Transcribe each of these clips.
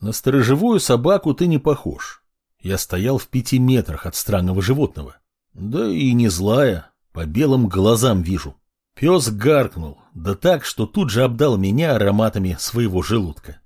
На сторожевую собаку ты не похож. Я стоял в пяти метрах от странного животного. Да и не злая, по белым глазам вижу. Пес гаркнул, да так, что тут же обдал меня ароматами своего желудка.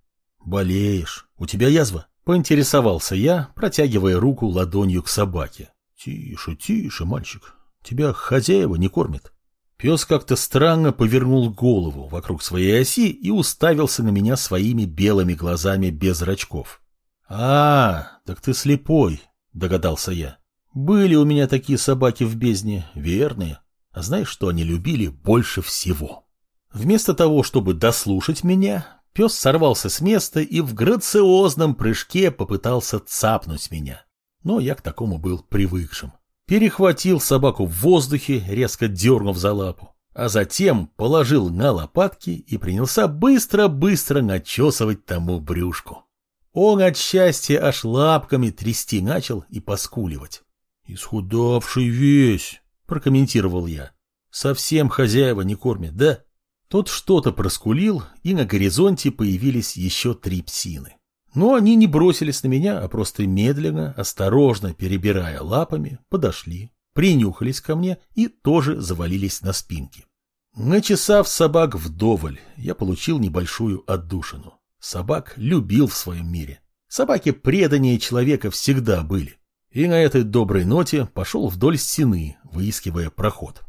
«Болеешь? У тебя язва?» — поинтересовался я, протягивая руку ладонью к собаке. «Тише, тише, мальчик, тебя хозяева не кормят». Пес как-то странно повернул голову вокруг своей оси и уставился на меня своими белыми глазами без зрачков. «А, так ты слепой», — догадался я. «Были у меня такие собаки в бездне, верные. А знаешь, что они любили больше всего?» Вместо того, чтобы дослушать меня, пес сорвался с места и в грациозном прыжке попытался цапнуть меня. Но я к такому был привыкшим перехватил собаку в воздухе, резко дернув за лапу, а затем положил на лопатки и принялся быстро-быстро начесывать тому брюшку. Он от счастья аж лапками трясти начал и поскуливать. «Исхудавший весь», — прокомментировал я. «Совсем хозяева не кормят, да?» Тот что-то проскулил, и на горизонте появились еще три псины. Но они не бросились на меня, а просто медленно, осторожно перебирая лапами, подошли, принюхались ко мне и тоже завалились на спинки. Начесав собак вдоволь, я получил небольшую отдушину. Собак любил в своем мире. Собаки преданнее человека всегда были. И на этой доброй ноте пошел вдоль стены, выискивая проход.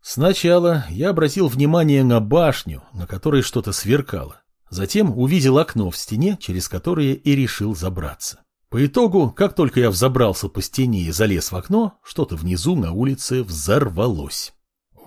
Сначала я обратил внимание на башню, на которой что-то сверкало. Затем увидел окно в стене, через которое и решил забраться. По итогу, как только я взобрался по стене и залез в окно, что-то внизу на улице взорвалось.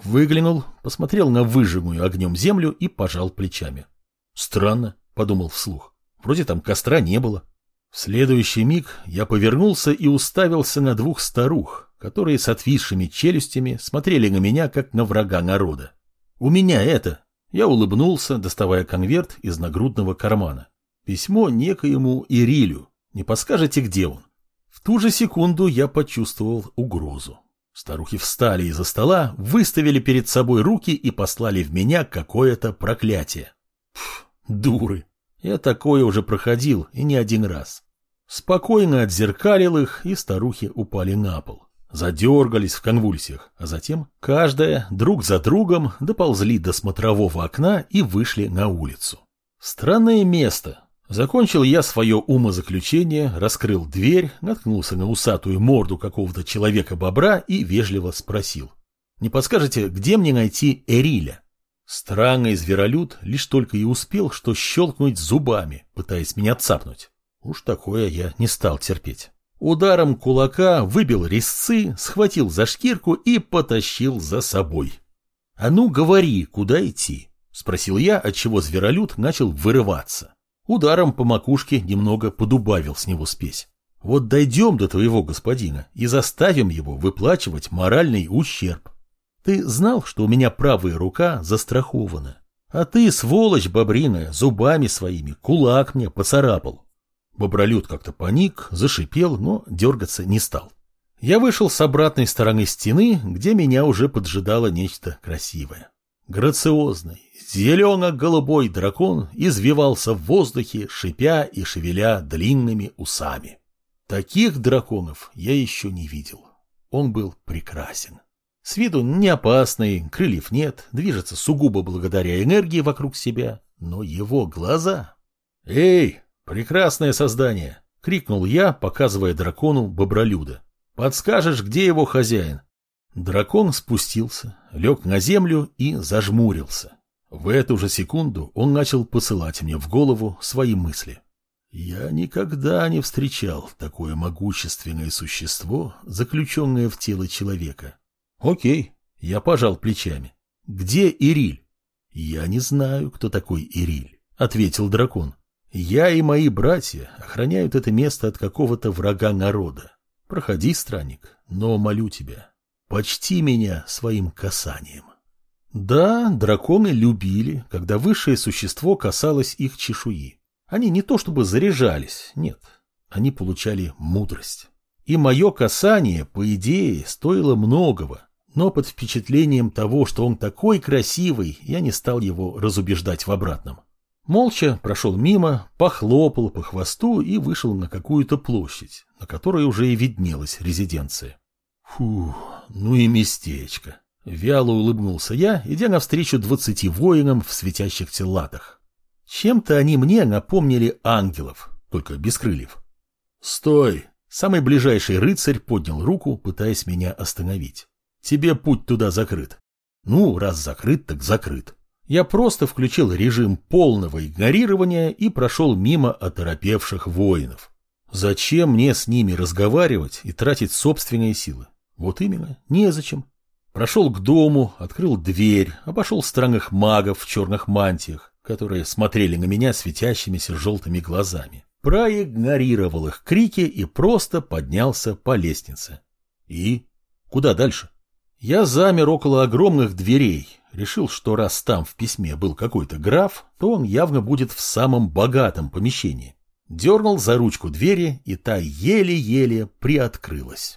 Выглянул, посмотрел на выжимую огнем землю и пожал плечами. Странно, подумал вслух. Вроде там костра не было. В следующий миг я повернулся и уставился на двух старух, которые с отвисшими челюстями смотрели на меня, как на врага народа. У меня это, я улыбнулся, доставая конверт из нагрудного кармана. Письмо некоему Ирилю. Не подскажете, где он? В ту же секунду я почувствовал угрозу. Старухи встали из-за стола, выставили перед собой руки и послали в меня какое-то проклятие. Пф, дуры. Я такое уже проходил, и не один раз. Спокойно отзеркалил их, и старухи упали на пол задергались в конвульсиях, а затем каждая друг за другом доползли до смотрового окна и вышли на улицу. Странное место. Закончил я свое умозаключение, раскрыл дверь, наткнулся на усатую морду какого-то человека-бобра и вежливо спросил. «Не подскажете, где мне найти Эриля?» Странный зверолюд лишь только и успел, что щелкнуть зубами, пытаясь меня цапнуть. Уж такое я не стал терпеть. Ударом кулака выбил резцы, схватил за шкирку и потащил за собой. «А ну, говори, куда идти?» — спросил я, отчего зверолюд начал вырываться. Ударом по макушке немного подубавил с него спесь. «Вот дойдем до твоего господина и заставим его выплачивать моральный ущерб. Ты знал, что у меня правая рука застрахована? А ты, сволочь бобриная, зубами своими кулак мне поцарапал. Бобролюд как-то паник, зашипел, но дергаться не стал. Я вышел с обратной стороны стены, где меня уже поджидало нечто красивое. Грациозный, зелено-голубой дракон извивался в воздухе, шипя и шевеля длинными усами. Таких драконов я еще не видел. Он был прекрасен. С виду не опасный, крыльев нет, движется сугубо благодаря энергии вокруг себя, но его глаза... «Эй, «Прекрасное создание!» — крикнул я, показывая дракону бобролюда. «Подскажешь, где его хозяин?» Дракон спустился, лег на землю и зажмурился. В эту же секунду он начал посылать мне в голову свои мысли. Я никогда не встречал такое могущественное существо, заключенное в тело человека. Окей, я пожал плечами. Где Ириль? Я не знаю, кто такой Ириль, ответил дракон. Я и мои братья охраняют это место от какого-то врага народа. Проходи, странник, но молю тебя, почти меня своим касанием. Да, драконы любили, когда высшее существо касалось их чешуи. Они не то чтобы заряжались, нет, они получали мудрость. И мое касание, по идее, стоило многого, но под впечатлением того, что он такой красивый, я не стал его разубеждать в обратном. Молча прошел мимо, похлопал по хвосту и вышел на какую-то площадь, на которой уже и виднелась резиденция. Фу, ну и местечко. Вяло улыбнулся я, идя навстречу двадцати воинам в светящихся латах. Чем-то они мне напомнили ангелов, только без крыльев. «Стой!» Самый ближайший рыцарь поднял руку, пытаясь меня остановить. «Тебе путь туда закрыт». «Ну, раз закрыт, так закрыт». Я просто включил режим полного игнорирования и прошел мимо оторопевших воинов. Зачем мне с ними разговаривать и тратить собственные силы? Вот именно, незачем. Прошел к дому, открыл дверь, обошел странных магов в черных мантиях, которые смотрели на меня светящимися желтыми глазами. Проигнорировал их крики и просто поднялся по лестнице. И? Куда дальше? Я замер около огромных дверей, решил, что раз там в письме был какой-то граф, то он явно будет в самом богатом помещении. Дернул за ручку двери, и та еле-еле приоткрылась.